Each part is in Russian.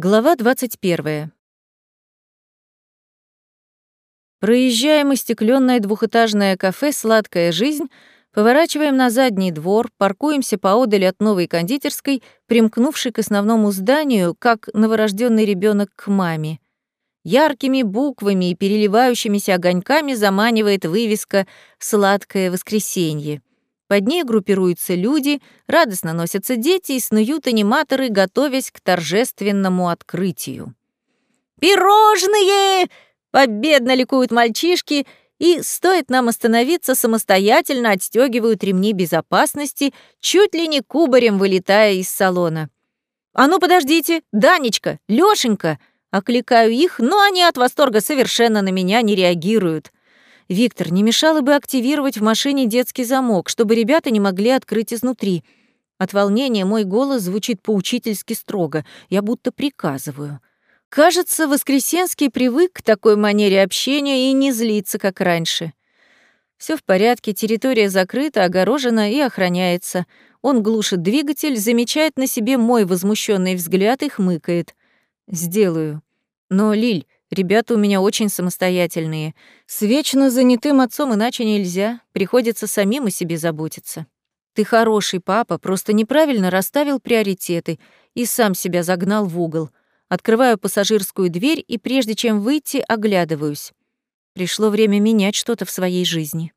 Глава 21. Проезжаем остеклённое двухэтажное кафе «Сладкая жизнь», поворачиваем на задний двор, паркуемся поодаль от новой кондитерской, примкнувшей к основному зданию, как новорожденный ребенок к маме. Яркими буквами и переливающимися огоньками заманивает вывеска «Сладкое воскресенье». Под ней группируются люди, радостно носятся дети и снуют аниматоры, готовясь к торжественному открытию. «Пирожные!» — победно ликуют мальчишки, и, стоит нам остановиться, самостоятельно отстегивают ремни безопасности, чуть ли не кубарем вылетая из салона. «А ну, подождите! Данечка! Лёшенька!» Окликаю их, но они от восторга совершенно на меня не реагируют. «Виктор, не мешало бы активировать в машине детский замок, чтобы ребята не могли открыть изнутри». От волнения мой голос звучит поучительски строго, я будто приказываю. Кажется, Воскресенский привык к такой манере общения и не злится, как раньше. Все в порядке, территория закрыта, огорожена и охраняется. Он глушит двигатель, замечает на себе мой возмущенный взгляд и хмыкает. «Сделаю. Но, Лиль, Ребята у меня очень самостоятельные. С вечно занятым отцом иначе нельзя, приходится самим о себе заботиться. Ты хороший папа, просто неправильно расставил приоритеты и сам себя загнал в угол. Открываю пассажирскую дверь и прежде чем выйти, оглядываюсь. Пришло время менять что-то в своей жизни.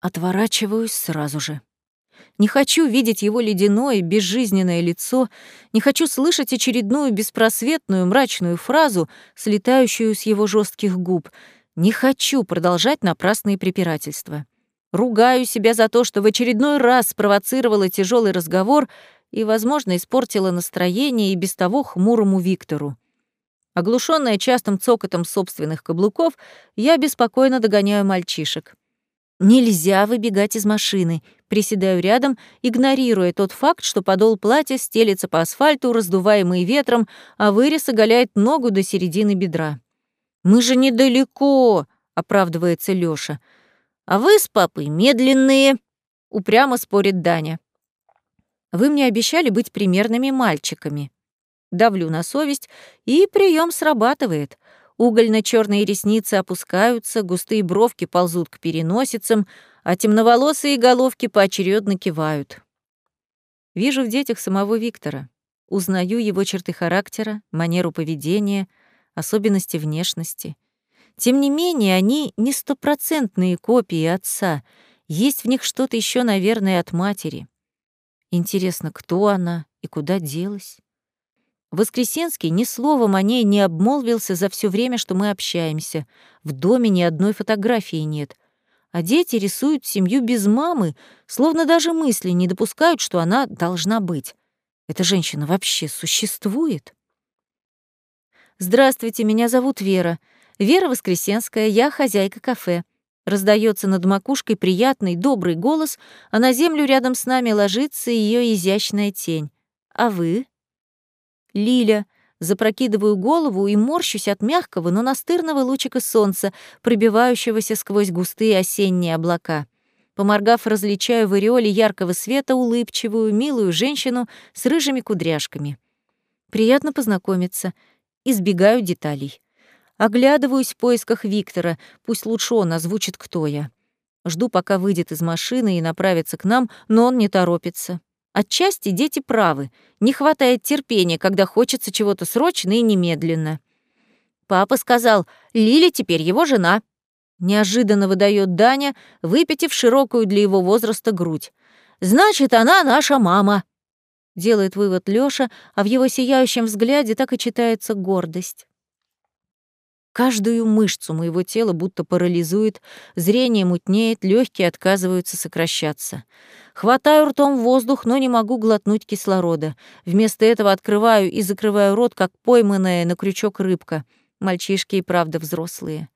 Отворачиваюсь сразу же. Не хочу видеть его ледяное, безжизненное лицо, не хочу слышать очередную беспросветную мрачную фразу, слетающую с его жестких губ. Не хочу продолжать напрасные препирательства. Ругаю себя за то, что в очередной раз спровоцировала тяжелый разговор и, возможно, испортила настроение и без того хмурому Виктору. Оглушенная частым цокотом собственных каблуков, я беспокойно догоняю мальчишек. Нельзя выбегать из машины. Приседаю рядом, игнорируя тот факт, что подол платья стелется по асфальту, раздуваемый ветром, а вырез оголяет ногу до середины бедра. «Мы же недалеко», — оправдывается Лёша. «А вы с папой медленные», — упрямо спорит Даня. «Вы мне обещали быть примерными мальчиками». Давлю на совесть, и прием срабатывает. Угольно черные ресницы опускаются, густые бровки ползут к переносицам, а темноволосые головки поочередно кивают. Вижу в детях самого Виктора. Узнаю его черты характера, манеру поведения, особенности внешности. Тем не менее, они не стопроцентные копии отца. Есть в них что-то еще, наверное, от матери. Интересно, кто она и куда делась? Воскресенский ни словом о ней не обмолвился за все время, что мы общаемся. В доме ни одной фотографии нет. А дети рисуют семью без мамы, словно даже мысли не допускают, что она должна быть. Эта женщина вообще существует? «Здравствуйте, меня зовут Вера. Вера Воскресенская, я хозяйка кафе». Раздается над макушкой приятный, добрый голос, а на землю рядом с нами ложится ее изящная тень. «А вы?» Лиля. Запрокидываю голову и морщусь от мягкого, но настырного лучика солнца, пробивающегося сквозь густые осенние облака. Поморгав, различаю в ореоле яркого света улыбчивую, милую женщину с рыжими кудряшками. Приятно познакомиться. Избегаю деталей. Оглядываюсь в поисках Виктора, пусть лучше он озвучит, кто я. Жду, пока выйдет из машины и направится к нам, но он не торопится. Отчасти дети правы. Не хватает терпения, когда хочется чего-то срочно и немедленно. Папа сказал, Лили теперь его жена. Неожиданно выдает Даня, выпитив широкую для его возраста грудь. Значит, она наша мама. Делает вывод Лёша, а в его сияющем взгляде так и читается гордость. Каждую мышцу моего тела будто парализует, зрение мутнеет, легкие отказываются сокращаться. Хватаю ртом воздух, но не могу глотнуть кислорода. Вместо этого открываю и закрываю рот, как пойманная на крючок рыбка. Мальчишки и правда взрослые.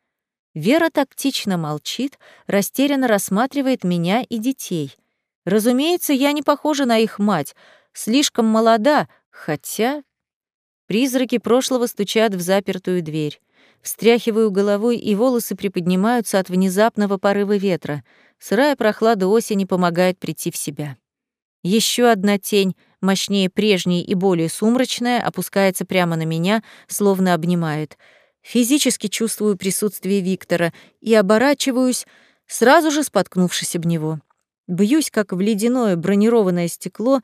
Вера тактично молчит, растерянно рассматривает меня и детей. Разумеется, я не похожа на их мать, слишком молода, хотя... Призраки прошлого стучат в запертую дверь. Встряхиваю головой, и волосы приподнимаются от внезапного порыва ветра. Сырая прохлада осени помогает прийти в себя. Еще одна тень, мощнее прежней и более сумрачная, опускается прямо на меня, словно обнимает. Физически чувствую присутствие Виктора и оборачиваюсь, сразу же споткнувшись об него. Бьюсь, как в ледяное бронированное стекло,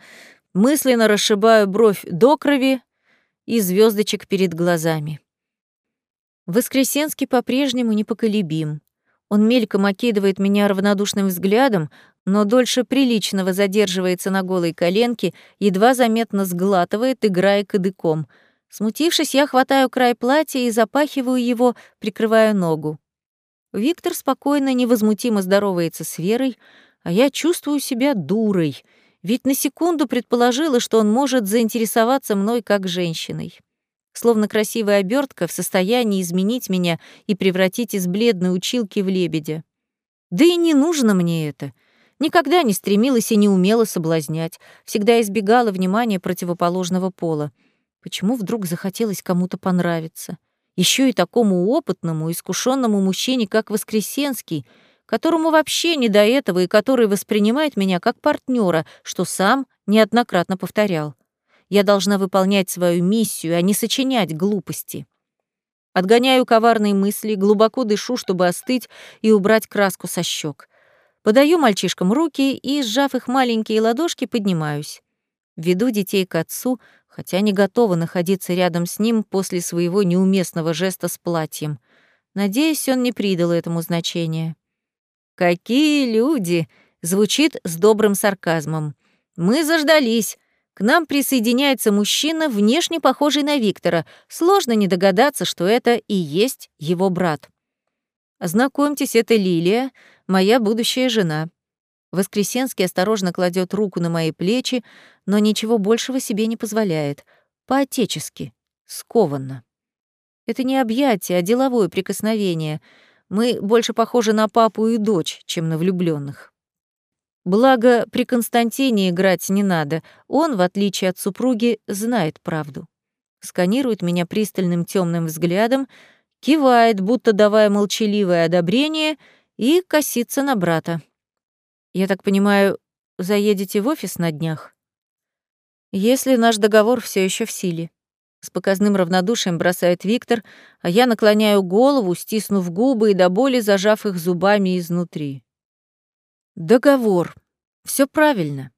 мысленно расшибаю бровь до крови и звездочек перед глазами. Воскресенский по-прежнему непоколебим. Он мельком окидывает меня равнодушным взглядом, но дольше приличного задерживается на голой коленке, едва заметно сглатывает, играя кадыком. Смутившись, я хватаю край платья и запахиваю его, прикрывая ногу. Виктор спокойно, невозмутимо здоровается с Верой, а я чувствую себя дурой, ведь на секунду предположила, что он может заинтересоваться мной как женщиной. Словно красивая обертка в состоянии изменить меня и превратить из бледной училки в лебедя. Да и не нужно мне это. Никогда не стремилась и не умела соблазнять, всегда избегала внимания противоположного пола. Почему вдруг захотелось кому-то понравиться? Еще и такому опытному, искушенному мужчине, как Воскресенский, которому вообще не до этого и который воспринимает меня как партнера, что сам неоднократно повторял. Я должна выполнять свою миссию, а не сочинять глупости. Отгоняю коварные мысли, глубоко дышу, чтобы остыть и убрать краску со щек. Подаю мальчишкам руки и, сжав их маленькие ладошки, поднимаюсь. Веду детей к отцу, хотя не готова находиться рядом с ним после своего неуместного жеста с платьем. Надеюсь, он не придал этому значения. «Какие люди!» — звучит с добрым сарказмом. «Мы заждались. К нам присоединяется мужчина, внешне похожий на Виктора. Сложно не догадаться, что это и есть его брат. Знакомьтесь, это Лилия, моя будущая жена. Воскресенский осторожно кладет руку на мои плечи, но ничего большего себе не позволяет. По-отечески, скованно. Это не объятие, а деловое прикосновение. Мы больше похожи на папу и дочь, чем на влюбленных. Благо, при Константине играть не надо. Он, в отличие от супруги, знает правду. Сканирует меня пристальным темным взглядом, кивает, будто давая молчаливое одобрение, и косится на брата. «Я так понимаю, заедете в офис на днях?» «Если наш договор все еще в силе». С показным равнодушием бросает Виктор, а я наклоняю голову, стиснув губы и до боли зажав их зубами изнутри. Договор. Все правильно.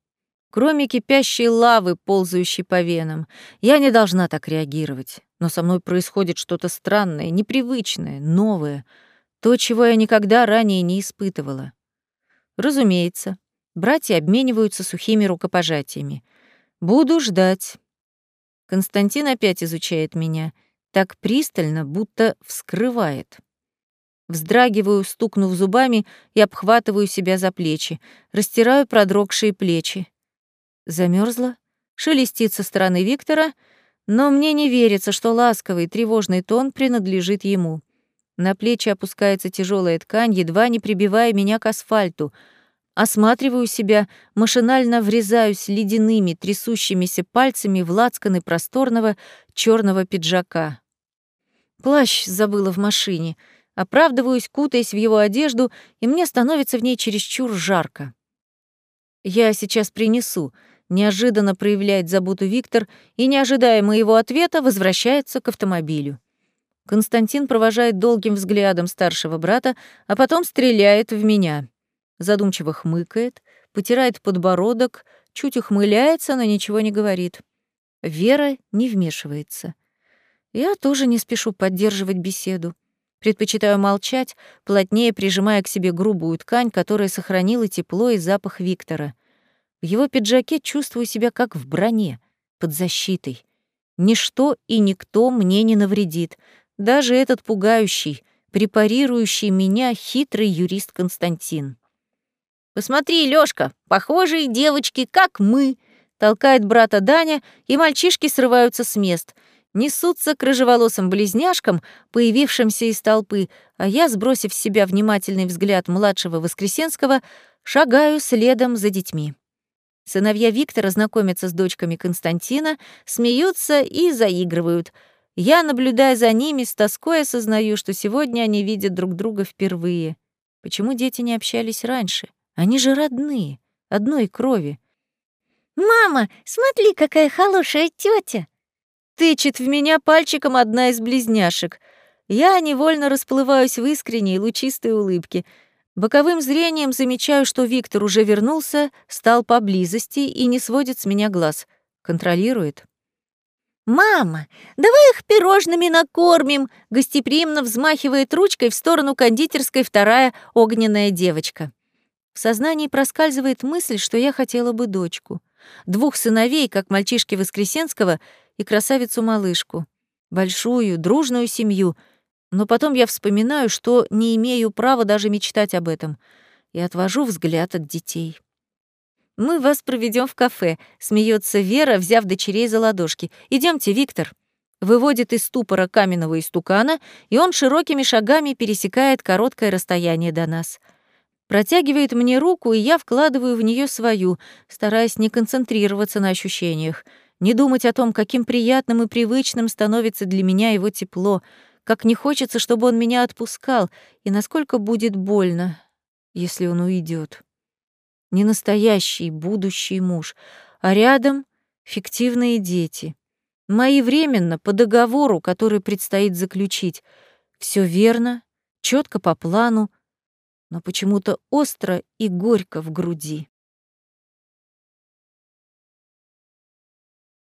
Кроме кипящей лавы, ползающей по венам, я не должна так реагировать. Но со мной происходит что-то странное, непривычное, новое, то, чего я никогда ранее не испытывала. Разумеется, братья обмениваются сухими рукопожатиями. Буду ждать. Константин опять изучает меня, так пристально, будто вскрывает. Вздрагиваю, стукнув зубами, и обхватываю себя за плечи, растираю продрогшие плечи. Замерзла, шелестит со стороны Виктора, но мне не верится, что ласковый, тревожный тон принадлежит ему. На плечи опускается тяжелая ткань, едва не прибивая меня к асфальту. Осматриваю себя, машинально врезаюсь ледяными, трясущимися пальцами в лацканы просторного черного пиджака. Плащ забыла в машине — Оправдываюсь, кутаясь в его одежду, и мне становится в ней чересчур жарко. «Я сейчас принесу», — неожиданно проявляет заботу Виктор и, не ожидая моего ответа, возвращается к автомобилю. Константин провожает долгим взглядом старшего брата, а потом стреляет в меня. Задумчиво хмыкает, потирает подбородок, чуть ухмыляется, но ничего не говорит. Вера не вмешивается. Я тоже не спешу поддерживать беседу. Предпочитаю молчать, плотнее прижимая к себе грубую ткань, которая сохранила тепло и запах Виктора. В его пиджаке чувствую себя как в броне, под защитой. Ничто и никто мне не навредит, даже этот пугающий, препарирующий меня хитрый юрист Константин. «Посмотри, Лёшка, похожие девочки, как мы!» толкает брата Даня, и мальчишки срываются с мест — несутся к рыжеволосым близняшкам, появившимся из толпы, а я, сбросив с себя внимательный взгляд младшего Воскресенского, шагаю следом за детьми. Сыновья Виктора знакомятся с дочками Константина, смеются и заигрывают. Я, наблюдая за ними, с тоской осознаю, что сегодня они видят друг друга впервые. Почему дети не общались раньше? Они же родные, одной крови. «Мама, смотри, какая хорошая тетя! Тычет в меня пальчиком одна из близняшек. Я невольно расплываюсь в искренней лучистой улыбке. Боковым зрением замечаю, что Виктор уже вернулся, стал поблизости и не сводит с меня глаз. Контролирует. «Мама, давай их пирожными накормим!» гостеприимно взмахивает ручкой в сторону кондитерской вторая огненная девочка. В сознании проскальзывает мысль, что я хотела бы дочку. Двух сыновей, как мальчишки Воскресенского, и красавицу-малышку. Большую, дружную семью. Но потом я вспоминаю, что не имею права даже мечтать об этом, и отвожу взгляд от детей. «Мы вас проведем в кафе», — смеется Вера, взяв дочерей за ладошки. Идемте, Виктор». Выводит из ступора каменного истукана, и он широкими шагами пересекает короткое расстояние до нас. Протягивает мне руку, и я вкладываю в нее свою, стараясь не концентрироваться на ощущениях, не думать о том, каким приятным и привычным становится для меня его тепло, как не хочется, чтобы он меня отпускал, и насколько будет больно, если он уйдет не настоящий будущий муж, а рядом фиктивные дети. Мои временно, по договору, который предстоит заключить. Все верно, четко по плану, но почему-то остро и горько в груди.